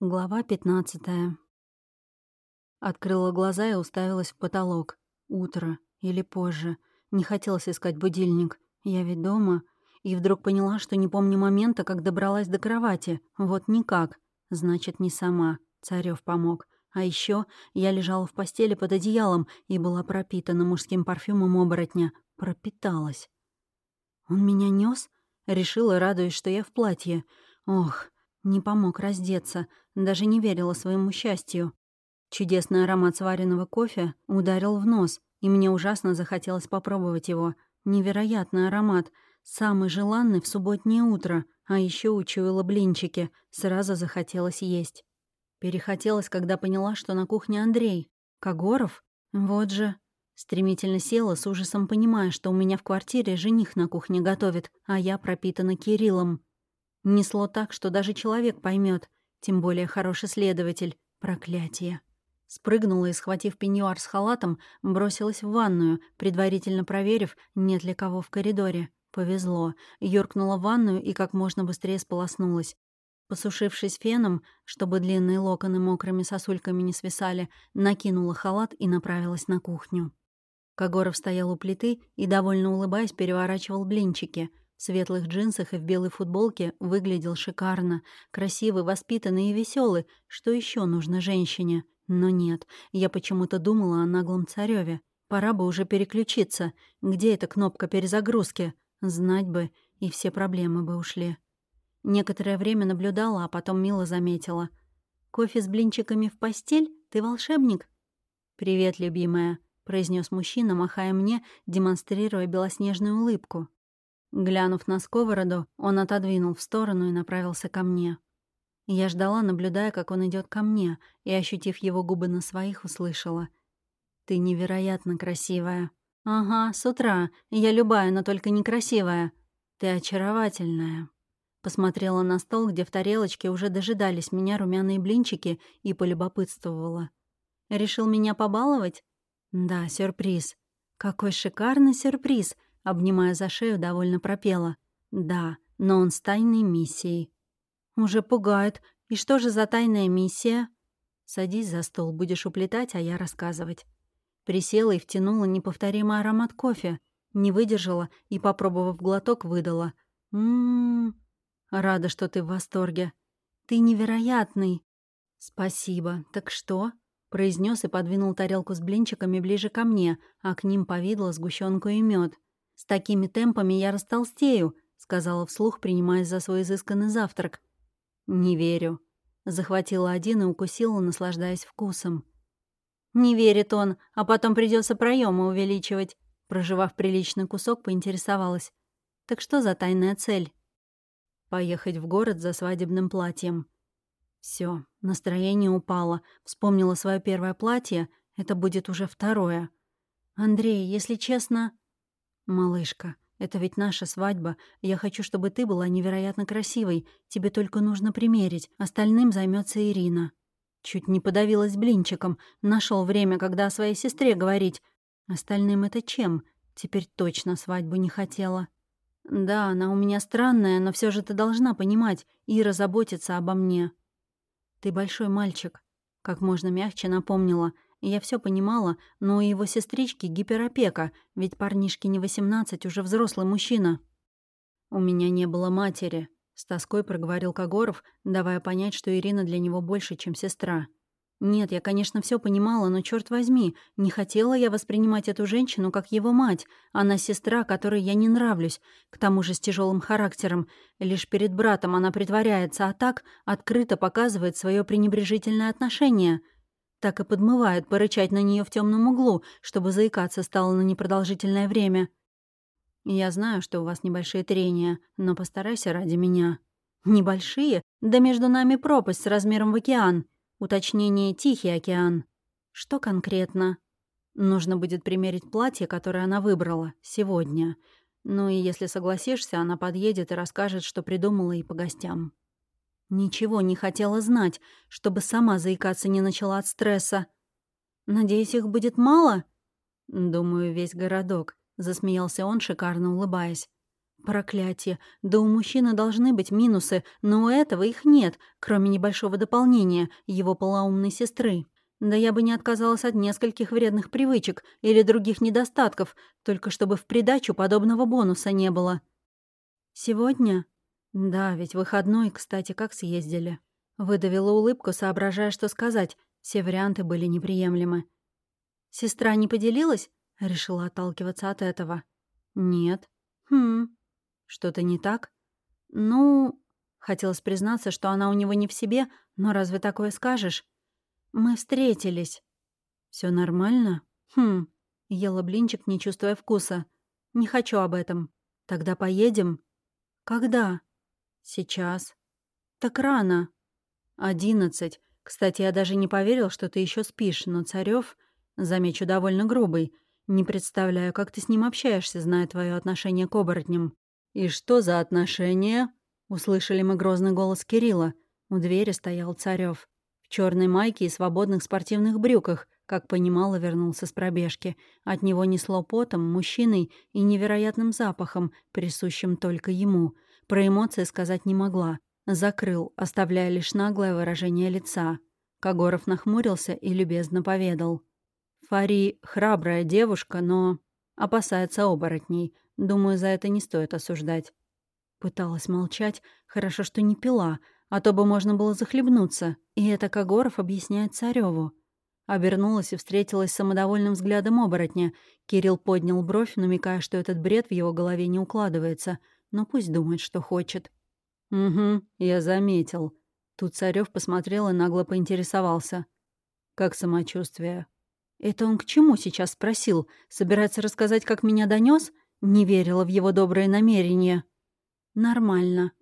Глава пятнадцатая. Открыла глаза и уставилась в потолок. Утро. Или позже. Не хотелось искать будильник. Я ведь дома. И вдруг поняла, что не помню момента, как добралась до кровати. Вот никак. Значит, не сама. Царёв помог. А еще я лежала в постели под одеялом и была пропитана мужским парфюмом оборотня. Пропиталась. Он меня нес? Решила, радуясь, что я в платье. Ох, не помог раздеться, даже не верила своему счастью. Чудесный аромат сваренного кофе ударил в нос, и мне ужасно захотелось попробовать его. Невероятный аромат, самый желанный в субботнее утро, а еще учуяла блинчики, сразу захотелось есть. Перехотелось, когда поняла, что на кухне Андрей. Когоров? Вот же. Стремительно села, с ужасом понимая, что у меня в квартире жених на кухне готовит, а я пропитана Кириллом. Несло так, что даже человек поймет, тем более хороший следователь. Проклятие. Спрыгнула и, схватив пеньюар с халатом, бросилась в ванную, предварительно проверив, нет ли кого в коридоре. Повезло. Юркнула в ванную и как можно быстрее сполоснулась. Посушившись феном, чтобы длинные локоны мокрыми сосульками не свисали, накинула халат и направилась на кухню. Когоров стоял у плиты и, довольно улыбаясь, переворачивал блинчики — в светлых джинсах и в белой футболке выглядел шикарно, красивый, воспитанный и веселый. Что еще нужно женщине? Но нет, я почему-то думала о наглом цареве. Пора бы уже переключиться. Где эта кнопка перезагрузки? Знать бы, и все проблемы бы ушли. Некоторое время наблюдала, а потом мило заметила. «Кофе с блинчиками в постель? Ты волшебник?» «Привет, любимая», — произнес мужчина, махая мне, демонстрируя белоснежную улыбку. Глянув на сковороду, он отодвинул в сторону и направился ко мне. Я ждала, наблюдая, как он идет ко мне, и, ощутив его губы на своих, услышала. «Ты невероятно красивая». «Ага, с утра. Я любая, но только некрасивая. Ты очаровательная». Посмотрела на стол, где в тарелочке уже дожидались меня румяные блинчики, и полюбопытствовала. «Решил меня побаловать?» «Да, сюрприз». «Какой шикарный сюрприз! Обнимая за шею, довольно пропела. «Да, но он с тайной миссией». «Уже пугает. И что же за тайная миссия?» «Садись за стол, будешь уплетать, а я рассказывать». Присела и втянула неповторимый аромат кофе. Не выдержала и, попробовав глоток, выдала. «Ммм, рада, что ты в восторге. Ты невероятный». «Спасибо. Так что?» произнес и подвинул тарелку с блинчиками ближе ко мне, а к ним повидло сгущенку и мед. «С такими темпами я растолстею», — сказала вслух, принимаясь за свой изысканный завтрак. «Не верю». Захватила один и укусила, наслаждаясь вкусом. «Не верит он, а потом придется проемы увеличивать», проживав приличный кусок, поинтересовалась. «Так что за тайная цель?» «Поехать в город за свадебным платьем». Все, настроение упало. Вспомнила свое первое платье, это будет уже второе. «Андрей, если честно...» «Малышка, это ведь наша свадьба. Я хочу, чтобы ты была невероятно красивой. Тебе только нужно примерить. Остальным займется Ирина». Чуть не подавилась блинчиком. Нашел время, когда о своей сестре говорить. Остальным это чем? Теперь точно свадьбу не хотела. Да, она у меня странная, но все же ты должна понимать. Ира заботится обо мне. Ты большой мальчик. Как можно мягче напомнила — я все понимала, но у его сестрички гиперопека, ведь парнишке не 18, уже взрослый мужчина. «У меня не было матери», — с тоской проговорил Когоров, давая понять, что Ирина для него больше, чем сестра. Нет, я, конечно, все понимала, но черт возьми, не хотела я воспринимать эту женщину как его мать. Она сестра, которой я не нравлюсь, к тому же с тяжелым характером. Лишь перед братом она притворяется, а так открыто показывает свое пренебрежительное отношение — так и подмывает порычать на нее в темном углу, чтобы заикаться стало на непродолжительное время. Я знаю, что у вас небольшие трения, но постарайся ради меня. Небольшие? Да между нами пропасть с размером в океан. Уточнение «Тихий океан». Что конкретно? Нужно будет примерить платье, которое она выбрала, сегодня. Ну и если согласишься, она подъедет и расскажет, что придумала и по гостям. Ничего не хотела знать, чтобы сама заикаться не начала от стресса. «Надеюсь, их будет мало?» «Думаю, весь городок», — засмеялся он, шикарно улыбаясь. Проклятие. Да у мужчины должны быть минусы, но у этого их нет, кроме небольшого дополнения, его полоумной сестры. Да я бы не отказалась от нескольких вредных привычек или других недостатков, только чтобы в придачу подобного бонуса не было. Сегодня? Да, ведь выходной, кстати, как съездили. Выдавила улыбку, соображая, что сказать. Все варианты были неприемлемы. «Сестра не поделилась?» Решила отталкиваться от этого. «Нет». «Хм. Что-то не так?» «Ну...» Хотелось признаться, что она у него не в себе, но разве такое скажешь? Мы встретились. Все нормально? Хм. Ела блинчик, не чувствуя вкуса. Не хочу об этом. Тогда поедем? Когда? Сейчас. Так рано. Одиннадцать. Кстати, я даже не поверил, что ты еще спишь, но Царев, замечу, довольно грубый. Не представляю, как ты с ним общаешься, зная твое отношение к оборотням. И что за отношения? Услышали мы грозный голос Кирилла. У двери стоял Царев в черной майке и свободных спортивных брюках, как понимала, вернулся с пробежки. От него несло потом, мужчиной и невероятным запахом, присущим только ему. Про эмоции сказать не могла. Закрыл, оставляя лишь наглое выражение лица. Когоров нахмурился и любезно поведал. «Фари — храбрая девушка, но опасается оборотней. Думаю, за это не стоит осуждать». Пыталась молчать, хорошо, что не пила — а то бы можно было захлебнуться. И это Когоров объясняет Цареву. Обернулась и встретилась с самодовольным взглядом оборотня. Кирилл поднял бровь, намекая, что этот бред в его голове не укладывается. Но пусть думает, что хочет. «Угу, я заметил». Тут Царев посмотрел и нагло поинтересовался. «Как самочувствие?» «Это он к чему сейчас спросил? Собирается рассказать, как меня донес? Не верила в его добрые намерения». «Нормально».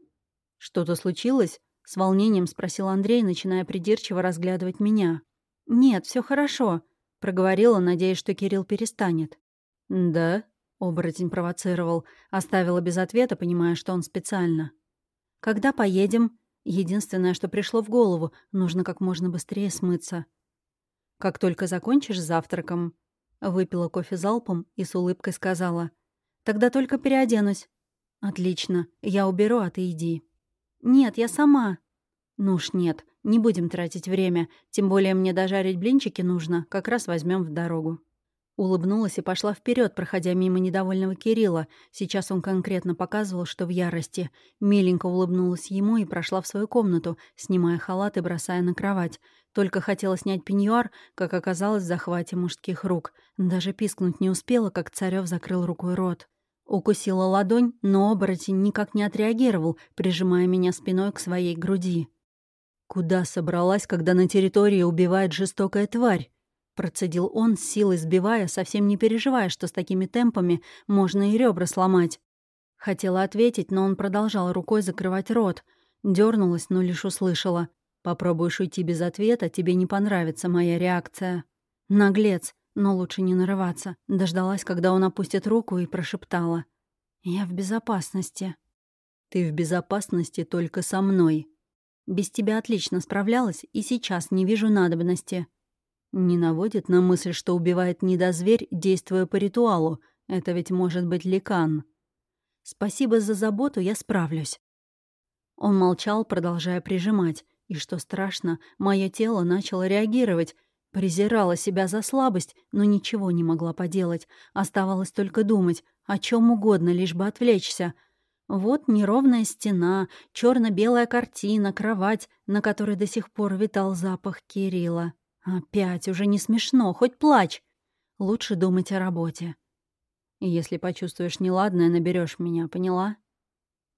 «Что-то случилось?» С волнением спросил Андрей, начиная придирчиво разглядывать меня. «Нет, все хорошо», — проговорила, надеясь, что Кирилл перестанет. «Да?» — оборотень провоцировал. Оставила без ответа, понимая, что он специально. «Когда поедем?» Единственное, что пришло в голову, нужно как можно быстрее смыться. «Как только закончишь завтраком», — выпила кофе залпом и с улыбкой сказала. «Тогда только переоденусь». «Отлично, я уберу, а ты иди». «Нет, я сама». «Ну уж нет, не будем тратить время, тем более мне дожарить блинчики нужно, как раз возьмем в дорогу». Улыбнулась и пошла вперед, проходя мимо недовольного Кирилла. Сейчас он конкретно показывал, что в ярости. Миленько улыбнулась ему и прошла в свою комнату, снимая халат и бросая на кровать. Только хотела снять пеньюар, как оказалось в захвате мужских рук. Даже пискнуть не успела, как Царев закрыл рукой рот. Укусила ладонь, но оборотень никак не отреагировал, прижимая меня спиной к своей груди. «Куда собралась, когда на территории убивает жестокая тварь?» Процедил он, силой сбивая, совсем не переживая, что с такими темпами можно и ребра сломать. Хотела ответить, но он продолжал рукой закрывать рот. Дёрнулась, но лишь услышала. «Попробуешь уйти без ответа, тебе не понравится моя реакция». Наглец. Но лучше не нарываться. Дождалась, когда он опустит руку, и прошептала. «Я в безопасности». «Ты в безопасности только со мной. Без тебя отлично справлялась, и сейчас не вижу надобности». Не наводит на мысль, что убивает недозверь, действуя по ритуалу. Это ведь может быть ликан. «Спасибо за заботу, я справлюсь». Он молчал, продолжая прижимать. И что страшно, мое тело начало реагировать, Презирала себя за слабость, но ничего не могла поделать. Оставалось только думать, о чем угодно, лишь бы отвлечься. Вот неровная стена, черно белая картина, кровать, на которой до сих пор витал запах Кирилла. Опять уже не смешно, хоть плачь. Лучше думать о работе. Если почувствуешь неладное, наберешь меня, поняла?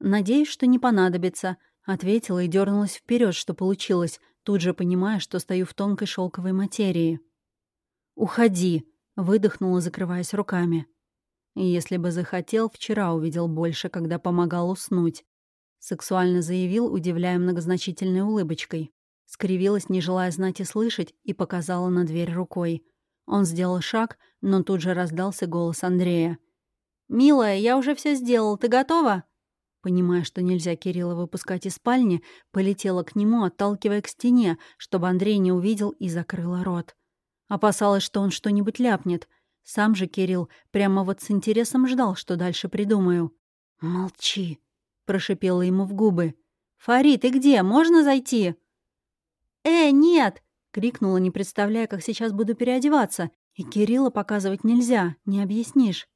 Надеюсь, что не понадобится, ответила и дернулась вперед, что получилось, тут же понимая, что стою в тонкой шелковой материи. «Уходи!» — выдохнула, закрываясь руками. «Если бы захотел, вчера увидел больше, когда помогал уснуть», — сексуально заявил, удивляя многозначительной улыбочкой. Скривилась, не желая знать и слышать, и показала на дверь рукой. Он сделал шаг, но тут же раздался голос Андрея. «Милая, я уже все сделал, ты готова?» Понимая, что нельзя Кирилла выпускать из спальни, полетела к нему, отталкивая к стене, чтобы Андрей не увидел и закрыла рот. Опасалась, что он что-нибудь ляпнет. Сам же Кирилл прямо вот с интересом ждал, что дальше придумаю. «Молчи», — прошипела ему в губы. «Фари, ты где? Можно зайти?» «Э, нет!» — крикнула, не представляя, как сейчас буду переодеваться. И Кирилла показывать нельзя, не объяснишь.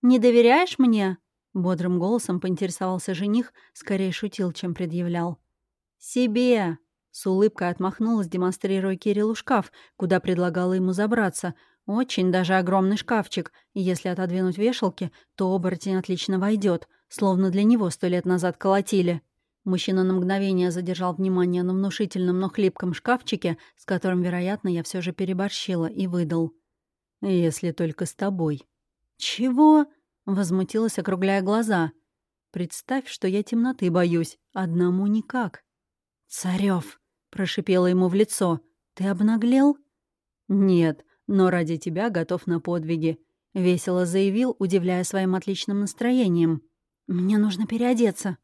«Не доверяешь мне?» — бодрым голосом поинтересовался жених, скорее шутил, чем предъявлял. «Себе!» — с улыбкой отмахнулась, демонстрируя Кириллу шкаф, куда предлагала ему забраться. Очень даже огромный шкафчик, и если отодвинуть вешалки, то оборотень отлично войдет, словно для него сто лет назад колотили. Мужчина на мгновение задержал внимание на внушительном, но хлипком шкафчике, с которым, вероятно, я все же переборщила, и выдал. «Если только с тобой». «Чего?» — возмутилась, округляя глаза. «Представь, что я темноты боюсь. Одному никак». «Царёв!» — прошипела ему в лицо. «Ты обнаглел?» «Нет, но ради тебя готов на подвиги», — весело заявил, удивляя своим отличным настроением. «Мне нужно переодеться».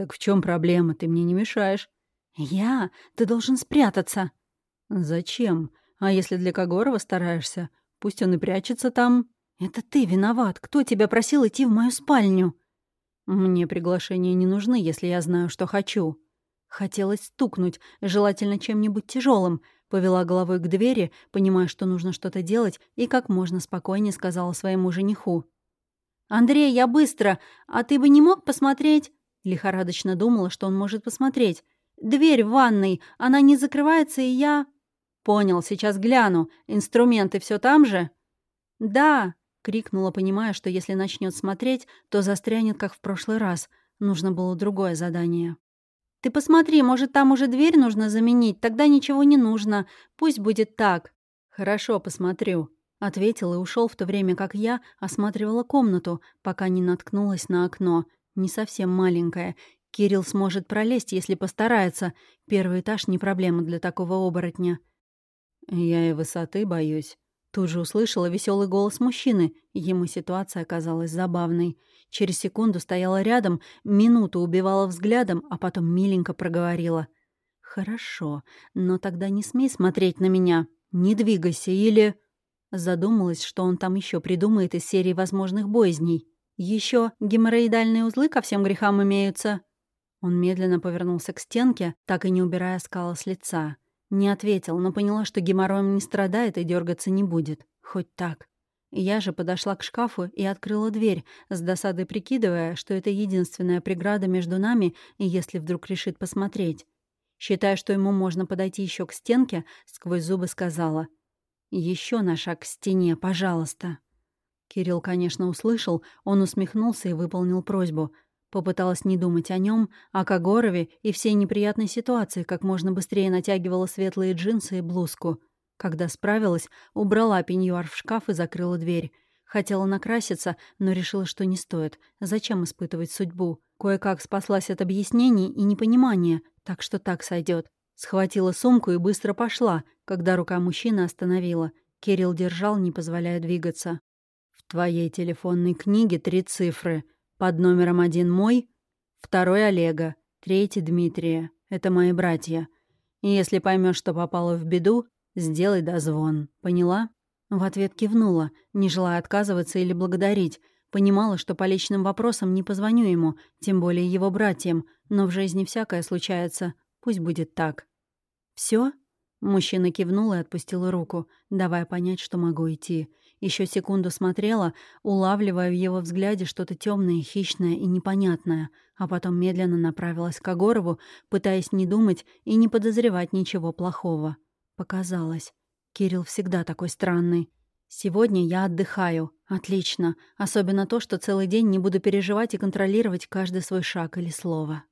«Так в чем проблема? Ты мне не мешаешь». «Я? Ты должен спрятаться». «Зачем? А если для Когорова стараешься? Пусть он и прячется там». «Это ты виноват. Кто тебя просил идти в мою спальню?» «Мне приглашения не нужны, если я знаю, что хочу». Хотелось стукнуть, желательно чем-нибудь тяжелым. Повела головой к двери, понимая, что нужно что-то делать, и как можно спокойнее сказала своему жениху. «Андрей, я быстро. А ты бы не мог посмотреть?» Лихорадочно думала, что он может посмотреть. «Дверь в ванной, она не закрывается, и я...» «Понял, сейчас гляну. Инструменты все там же?» «Да!» — крикнула, понимая, что если начнет смотреть, то застрянет, как в прошлый раз. Нужно было другое задание. «Ты посмотри, может, там уже дверь нужно заменить, тогда ничего не нужно. Пусть будет так». «Хорошо, посмотрю», — ответил и ушел в то время, как я осматривала комнату, пока не наткнулась на окно — не совсем маленькая. Кирилл сможет пролезть, если постарается. Первый этаж не проблема для такого оборотня. Я и высоты боюсь. Тут же услышала веселый голос мужчины. Ему ситуация оказалась забавной. Через секунду стояла рядом, минуту убивала взглядом, а потом миленько проговорила. «Хорошо, но тогда не смей смотреть на меня. Не двигайся или...» Задумалась, что он там еще придумает из серии возможных боязней. Еще геморроидальные узлы ко всем грехам имеются». Он медленно повернулся к стенке, так и не убирая скала с лица. Не ответил, но поняла, что геморроем не страдает и дергаться не будет. Хоть так. Я же подошла к шкафу и открыла дверь, с досадой прикидывая, что это единственная преграда между нами, и если вдруг решит посмотреть. Считая, что ему можно подойти еще к стенке, сквозь зубы сказала. еще на шаг к стене, пожалуйста». Кирилл, конечно, услышал, он усмехнулся и выполнил просьбу. Попыталась не думать о нем, о Кагорове и всей неприятной ситуации, как можно быстрее натягивала светлые джинсы и блузку. Когда справилась, убрала пеньюар в шкаф и закрыла дверь. Хотела накраситься, но решила, что не стоит. Зачем испытывать судьбу? Кое-как спаслась от объяснений и непонимания, так что так сойдет. Схватила сумку и быстро пошла, когда рука мужчины остановила. Кирилл держал, не позволяя двигаться твоей телефонной книге три цифры. Под номером один мой, второй Олега, третий Дмитрия. Это мои братья. И если поймешь, что попала в беду, сделай дозвон. Поняла?» В ответ кивнула, не желая отказываться или благодарить. Понимала, что по личным вопросам не позвоню ему, тем более его братьям, но в жизни всякое случается. Пусть будет так. Все? Мужчина кивнул и отпустил руку, давая понять, что могу идти. Еще секунду смотрела, улавливая в его взгляде что-то темное, хищное и непонятное, а потом медленно направилась к Агорову, пытаясь не думать и не подозревать ничего плохого. Показалось. Кирилл всегда такой странный. Сегодня я отдыхаю. Отлично. Особенно то, что целый день не буду переживать и контролировать каждый свой шаг или слово.